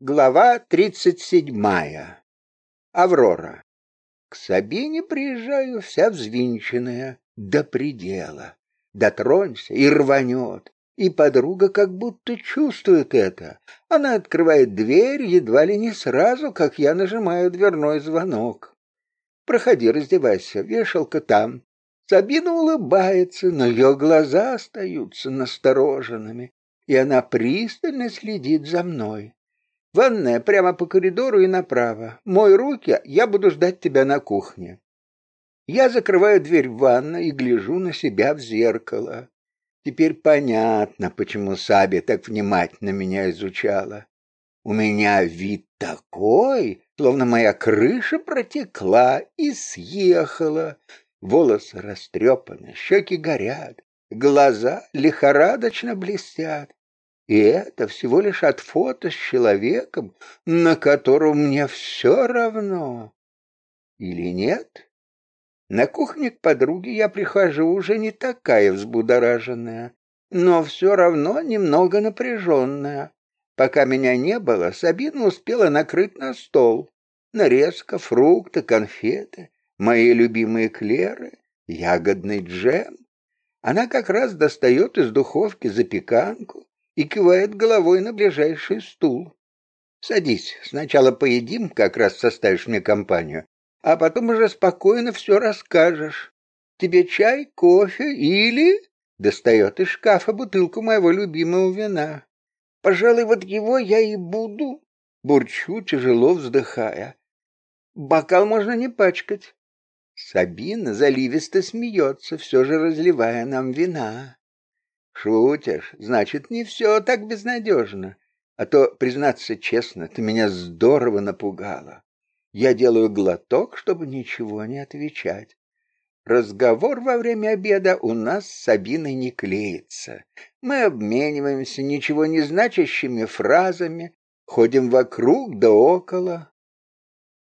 Глава тридцать седьмая. Аврора. К Сабине приезжаю вся взвинченная до предела. Дотронься и рванет. И подруга как будто чувствует это. Она открывает дверь едва ли не сразу, как я нажимаю дверной звонок. Проходи, раздевайся, вешалка там. Сабина улыбается, но ее глаза остаются настороженными, и она пристально следит за мной. Ванная прямо по коридору и направо. Мой руки, я буду ждать тебя на кухне. Я закрываю дверь в ванну и гляжу на себя в зеркало. Теперь понятно, почему Саби так внимательно меня изучала. У меня вид такой, словно моя крыша протекла и съехала. Волосы растрепаны, щеки горят, глаза лихорадочно блестят. И это всего лишь от фото с человеком, на котором мне все равно. Или нет? На кухне к подруге я прихожу уже не такая взбудораженная, но все равно немного напряженная. Пока меня не было, Сабина успела накрыть на стол. Нарезка, фрукты, конфеты, мои любимые клеры, ягодный джем. Она как раз достает из духовки запеканку, и кивает головой на ближайший стул. Садись, сначала поедим, как раз составишь мне компанию, а потом уже спокойно все расскажешь. Тебе чай, кофе или...» Достает из шкафа бутылку моего любимого вина. «Пожалуй, вот его я и буду», — бурчу, тяжело вздыхая. «Бокал можно не пачкать». Сабина заливисто смеется, все же разливая нам вина. Шутишь? Значит, не все так безнадежно. А то, признаться честно, ты меня здорово напугала. Я делаю глоток, чтобы ничего не отвечать. Разговор во время обеда у нас с Сабиной не клеится. Мы обмениваемся ничего не значащими фразами, ходим вокруг да около.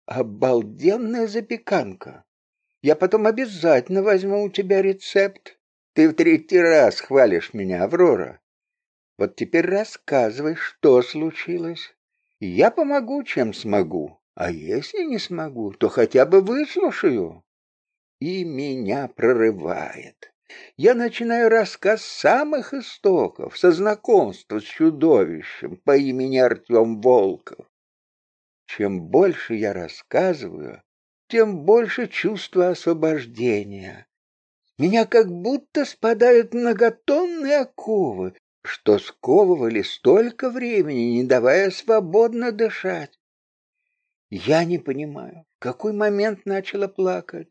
Обалденная запеканка. Я потом обязательно возьму у тебя рецепт. Ты в третий раз хвалишь меня, Аврора. Вот теперь рассказывай, что случилось. Я помогу, чем смогу, а если не смогу, то хотя бы выслушаю. И меня прорывает. Я начинаю рассказ с самых истоков, со знакомства с чудовищем по имени Артем Волков. Чем больше я рассказываю, тем больше чувства освобождения, меня как будто спадают многотонные оковы, что сковывали столько времени, не давая свободно дышать. Я не понимаю, в какой момент начала плакать,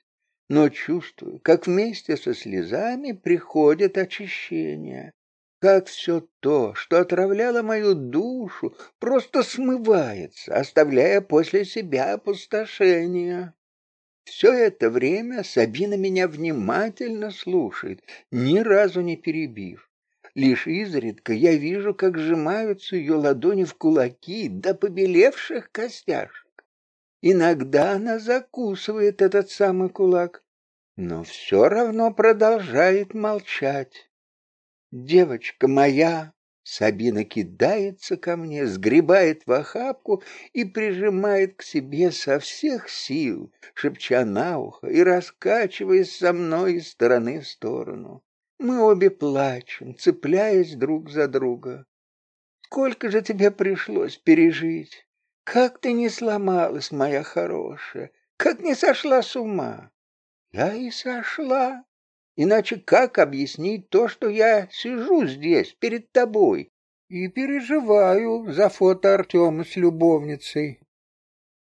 но чувствую, как вместе со слезами приходит очищение, как все то, что отравляло мою душу, просто смывается, оставляя после себя опустошение. Все это время Сабина меня внимательно слушает, ни разу не перебив. Лишь изредка я вижу, как сжимаются ее ладони в кулаки до побелевших костяшек. Иногда она закусывает этот самый кулак, но все равно продолжает молчать. Девочка моя Сабина кидается ко мне, сгребает в охапку и прижимает к себе со всех сил, шепча на ухо и раскачиваясь со мной из стороны в сторону. Мы обе плачем, цепляясь друг за друга. Сколько же тебе пришлось пережить? Как ты не сломалась, моя хорошая? Как не сошла с ума? Я и сошла. Иначе как объяснить то, что я сижу здесь, перед тобой, и переживаю за фото Артема с любовницей?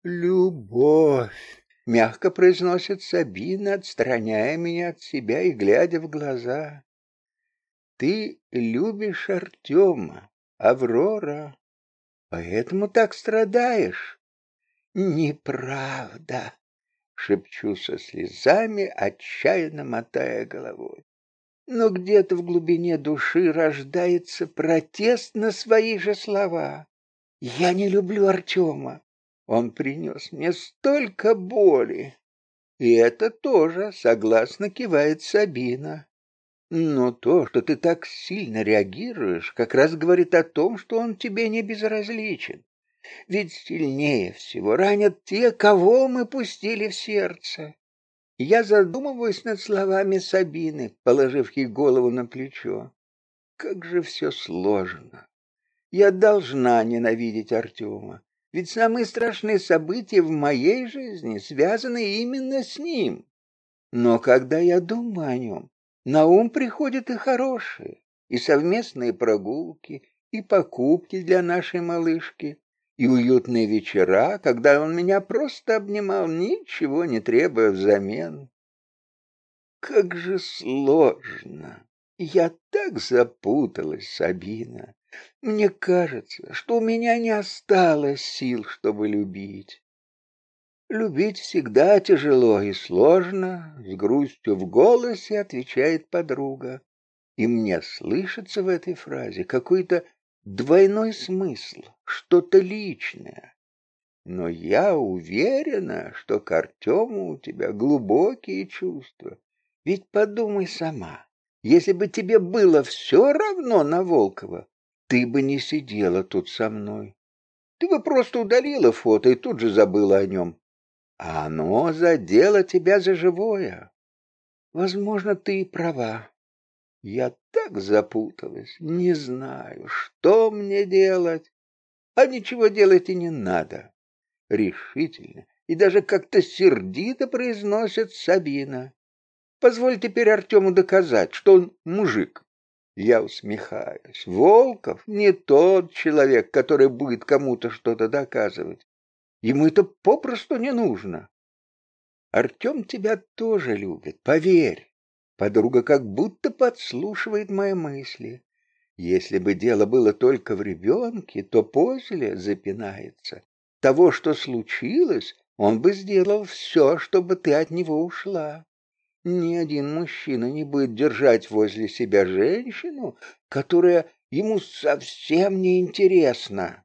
Любовь, мягко произносит Сабина, отстраняя меня от себя и глядя в глаза. Ты любишь Артема, Аврора, поэтому так страдаешь. Неправда шепчу со слезами, отчаянно мотая головой. Но где-то в глубине души рождается протест на свои же слова. Я не люблю Артема. Он принес мне столько боли. И это тоже, согласно кивает Сабина. Но то, что ты так сильно реагируешь, как раз говорит о том, что он тебе не безразличен. Ведь сильнее всего ранят те, кого мы пустили в сердце. Я задумываюсь над словами Сабины, положив ей голову на плечо. Как же все сложно. Я должна ненавидеть Артема, ведь самые страшные события в моей жизни связаны именно с ним. Но когда я думаю о нем, на ум приходят и хорошие, и совместные прогулки, и покупки для нашей малышки, и уютные вечера, когда он меня просто обнимал, ничего не требуя взамен. Как же сложно! Я так запуталась, Сабина. Мне кажется, что у меня не осталось сил, чтобы любить. Любить всегда тяжело и сложно, с грустью в голосе отвечает подруга. И мне слышится в этой фразе какой-то двойной смысл, что-то личное. Но я уверена, что к Артему у тебя глубокие чувства. Ведь подумай сама. Если бы тебе было все равно на Волкова, ты бы не сидела тут со мной. Ты бы просто удалила фото и тут же забыла о нем. А оно задело тебя за живое. Возможно, ты и права. Я так запуталась, не знаю, что мне делать. А ничего делать и не надо. Решительно и даже как-то сердито произносит Сабина. Позволь теперь Артему доказать, что он мужик. Я усмехаюсь. Волков не тот человек, который будет кому-то что-то доказывать. Ему это попросту не нужно. Артем тебя тоже любит, поверь. Подруга как будто подслушивает мои мысли. Если бы дело было только в ребенке, то после запинается. Того, что случилось, он бы сделал все, чтобы ты от него ушла. Ни один мужчина не будет держать возле себя женщину, которая ему совсем не интересна.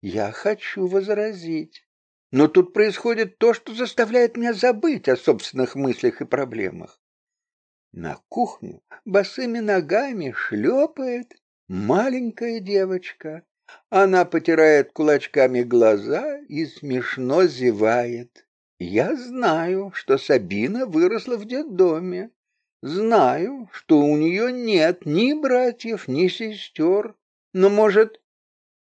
Я хочу возразить. Но тут происходит то, что заставляет меня забыть о собственных мыслях и проблемах. На кухню босыми ногами шлепает маленькая девочка. Она потирает кулачками глаза и смешно зевает. Я знаю, что Сабина выросла в детдоме. Знаю, что у нее нет ни братьев, ни сестер. Но, может,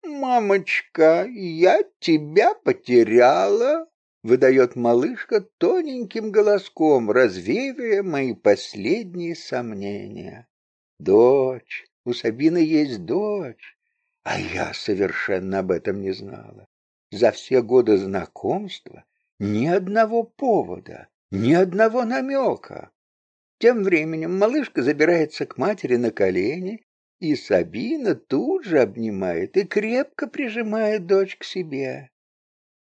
мамочка, я тебя потеряла? Выдает малышка тоненьким голоском, развеивая мои последние сомнения. Дочь, у Сабины есть дочь, а я совершенно об этом не знала. За все годы знакомства ни одного повода, ни одного намека. Тем временем малышка забирается к матери на колени, и Сабина тут же обнимает и крепко прижимает дочь к себе.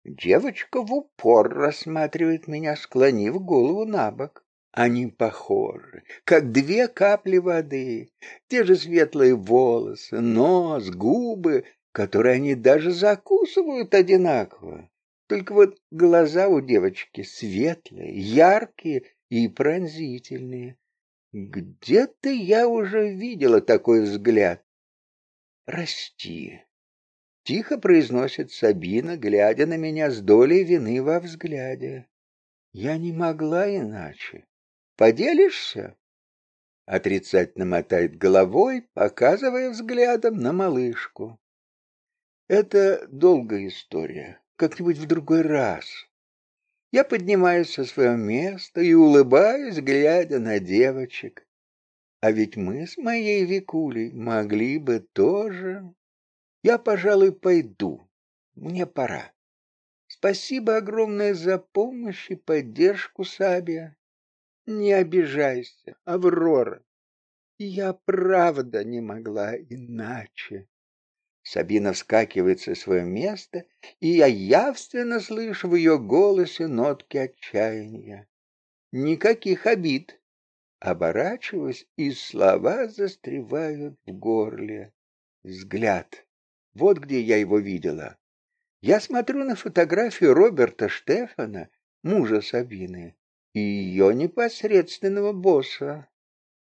Девочка в упор рассматривает меня, склонив голову на бок. Они похожи, как две капли воды. Те же светлые волосы, нос, губы, которые они даже закусывают одинаково. Только вот глаза у девочки светлые, яркие и пронзительные. Где-то я уже видела такой взгляд. Расти. Тихо произносит Сабина, глядя на меня с долей вины во взгляде. Я не могла иначе. Поделишься? Отрицательно мотает головой, показывая взглядом на малышку. Это долгая история как-нибудь в другой раз. Я поднимаюсь со своего места и улыбаюсь, глядя на девочек. А ведь мы с моей Викулей могли бы тоже. Я, пожалуй, пойду. Мне пора. Спасибо огромное за помощь и поддержку, Сабия. Не обижайся, Аврора. Я правда не могла иначе. Сабина вскакивает со своего места, и я явственно слышу в ее голосе нотки отчаяния. Никаких обид. Оборачиваюсь, и слова застревают в горле. Взгляд. Вот где я его видела. Я смотрю на фотографию Роберта Штефана, мужа Сабины, и ее непосредственного босса.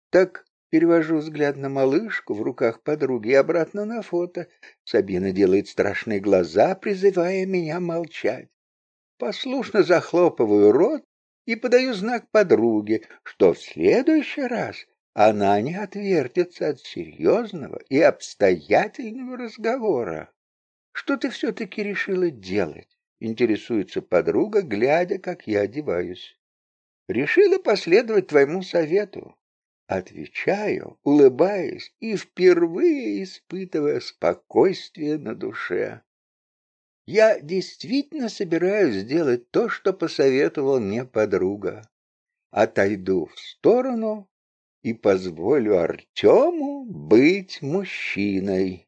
Так Перевожу взгляд на малышку в руках подруги и обратно на фото. Сабина делает страшные глаза, призывая меня молчать. Послушно захлопываю рот и подаю знак подруге, что в следующий раз она не отвертится от серьезного и обстоятельного разговора. Что ты все-таки решила делать? Интересуется подруга, глядя, как я одеваюсь. Решила последовать твоему совету. Отвечаю, улыбаясь и впервые испытывая спокойствие на душе. Я действительно собираюсь сделать то, что посоветовал мне подруга. Отойду в сторону и позволю Артему быть мужчиной.